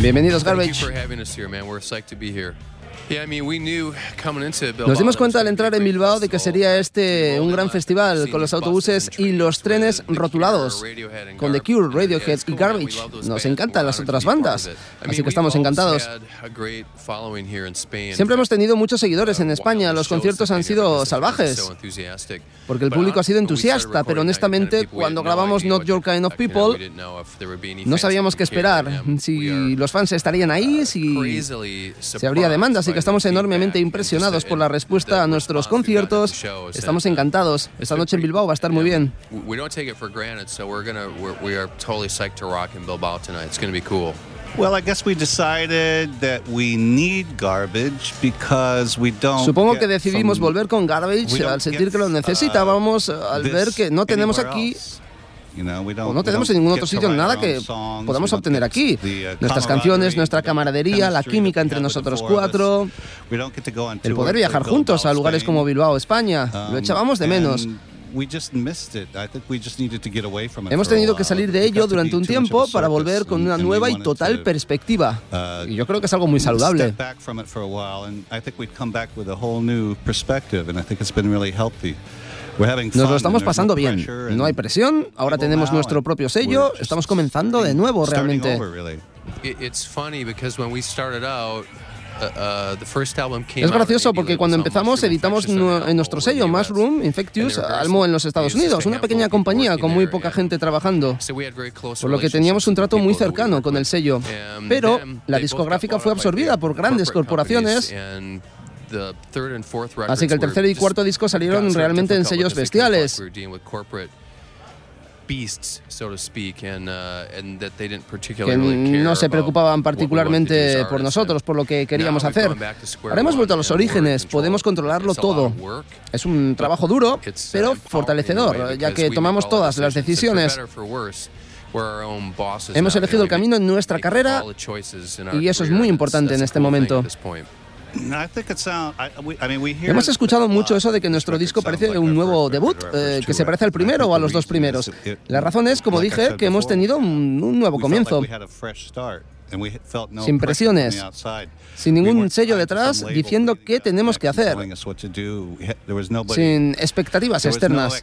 Bienvenidos, Thank you Garbage. Nos dimos that cuenta al entrar en Bilbao de que sería este un gran festival con los autobuses buses y los trenes rotulados con The Cure, Radiohead y Garbage. Nos encantan las otras bandas, así que estamos encantados. Siempre hemos tenido muchos seguidores en Uh, España. Los conciertos han sido salvajes. porque el público ha sido entusiasta, pero recording 90 honestamente People, we cuando grabamos Not Your to Kind of People no sabíamos qué esperar, si los fans estarían ahí, si se habría demanda, así que estamos enormemente impresionados por la respuesta a nuestros conciertos. Estamos encantados. Esta noche en Bilbao va a estar muy bien. We don't take it for granted, so we're gonna we're, we are totally psyched to rock in Bilbao tonight. It's gonna be cool. Well, I guess we decided that we need garbage because we don't. Supongo que decidimos volver con Garbage al sentir que lo necesitábamos, uh, al this ver que no tenemos aquí else. You know, we don't- o no tenemos en ningún otro sitio nada que podamos obtener aquí. Nuestras canciones, nuestra camaradería, la química entre nosotros cuatro, el poder viajar juntos a lugares como Bilbao, España. Lo Um, echábamos de menos. Hemos tenido que salir de ello durante un tiempo para volver con una nueva y total to, perspectiva. uh, Y yo creo que es algo muy saludable. Nos lo estamos there's no pasando bien. pressure, No hay presión. Ahora tenemos nuestro propio sello. Estamos comenzando de nuevo starting realmente. over, really. It, it's funny because when we started out. Uh, uh, the first album came Es gracioso porque cuando empezamos editamos en nuestro sello. Mushroom Infectious, they were very Almo en los Estados Unidos, una pequeña compañía con muy poca gente trabajando. so we had very close Por lo que teníamos un with trato the muy cercano con el sello. Pero la discográfica fue absorbida big por grandes corporaciones. Así que el tercer y cuarto disco salieron realmente en sellos bestiales. fuck. We were dealing with corporate beasts, so to speak, and, and that they didn't que no se preocupaban particularmente por nosotros, por lo que queríamos hacer. Ahora hemos vuelto a los orígenes, podemos controlarlo todo. Es un trabajo duro, uh, pero fortalecedor, ya que tomamos todas las decisiones. Hemos elegido el camino en nuestra carrera y eso es muy importante en este momento. Hemos escuchado mucho eso de que nuestro disco parece un nuevo debut, eh, que se parece al primero o a los dos primeros. La razón es, como dije, que hemos tenido un, un nuevo comienzo. Sin presiones, sin ningún sello detrás diciendo qué uh, tenemos que hacer, sin expectativas externas.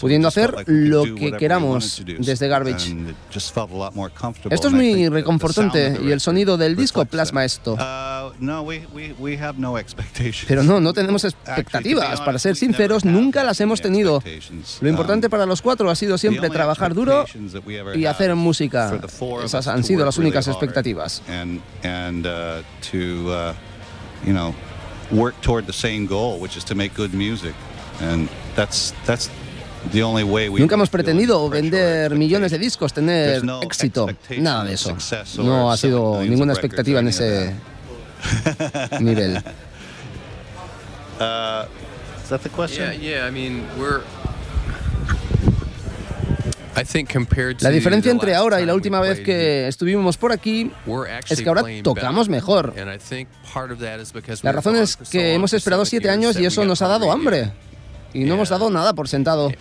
pudiendo hacer lo que queramos desde Garbage. Esto es muy reconfortante y el sonido del disco plasma esto. No, we, we, we have no expectations. Pero no, no tenemos expectativas. Para ser sinceros, nunca las hemos tenido. Lo importante Um, para los cuatro ha sido siempre trabajar duro y hacer música. Esas han sido las únicas expectativas. Uh, uh, work toward the same goal, which is to make good music. And that's, that's the only way we Nunca hemos pretendido vender millones de discos, tener éxito. Nada de eso. No ha sido ninguna expectativa en ese nivel. Uh, is that the question? Yeah, yeah. I mean, we're. I think compared to La diferencia entre ahora y la última vez que estuvimos por aquí es que ahora tocamos mejor. And I think part of that is because La razón es que hemos esperado seven siete years, años y eso nos ha dado hungry hambre. Y no hemos dado nada por sentado.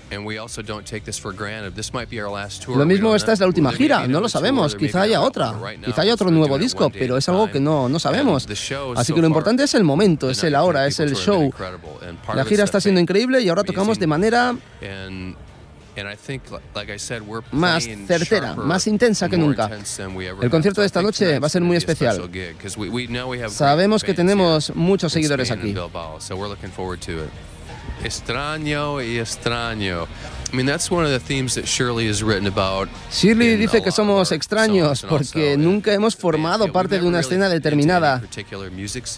Lo mismo esta es la última gira, no lo sabemos, quizá haya otra, quizá haya otro nuevo disco, pero es algo que no, no sabemos. Así que lo importante es el momento, es el 93 ahora, es el show. La gira está siendo increíble y ahora tocamos de manera Más certera, más intensa que nunca. El concierto de esta noche va a ser muy especial. Sabemos que tenemos muchos seguidores aquí. Extraño y extraño. I mean, that's one of the themes that Shirley has written about. Shirley in a dice que somos extraños porque nunca hemos formado parte de never una escena determinada.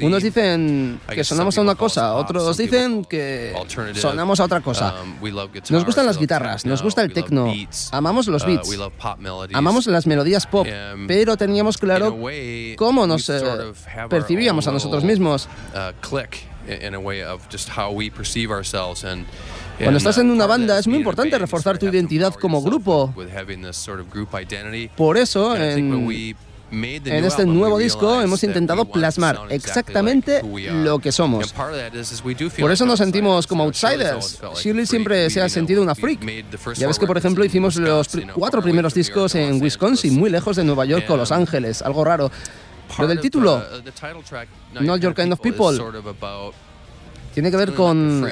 Unos dicen que sonamos a una cosa, otros dicen que sonamos a otra cosa. Um, we love guitars, Nos gustan we las love guitarras, nos gusta el we love techno, amamos los uh, beats, we love pop melodies. amamos las melodías pop, pero teníamos claro cómo we nos eh, percibíamos a nosotros mismos. Uh, in a way of just how we perceive ourselves and Cuando and, estás uh, en una part of banda es muy importante reforzar tu identidad como grupo. with having this sort of group identity. Por eso, en, En este nuevo disco hemos intentado plasmar exactamente lo que somos. Por eso nos sentimos como outsiders. Shirley siempre se ha sentido una freak. Ya ves que, por ejemplo, hicimos los cuatro primeros discos en Wisconsin, muy lejos de Nueva York o Los Ángeles, algo raro. Lo del título, Not Your Kind of People, tiene que ver con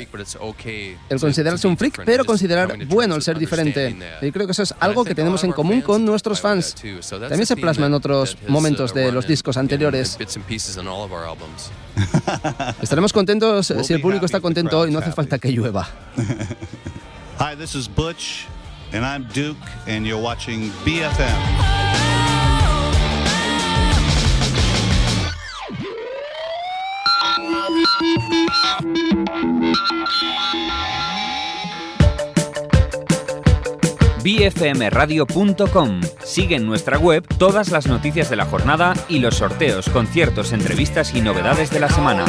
el considerarse un freak, pero considerar bueno el ser diferente. Y creo que eso es algo que tenemos en común con nuestros fans. También se plasma en otros momentos de los discos anteriores. Estaremos contentos si el público está contento y no hace falta que llueva. Hi, this is Butch, and I'm Duke, and you're watching BFM. bfmradio.com. Sigue en nuestra web todas las noticias de la jornada y los sorteos, conciertos, entrevistas y novedades de la semana.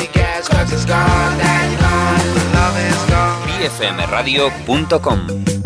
bfmradio.com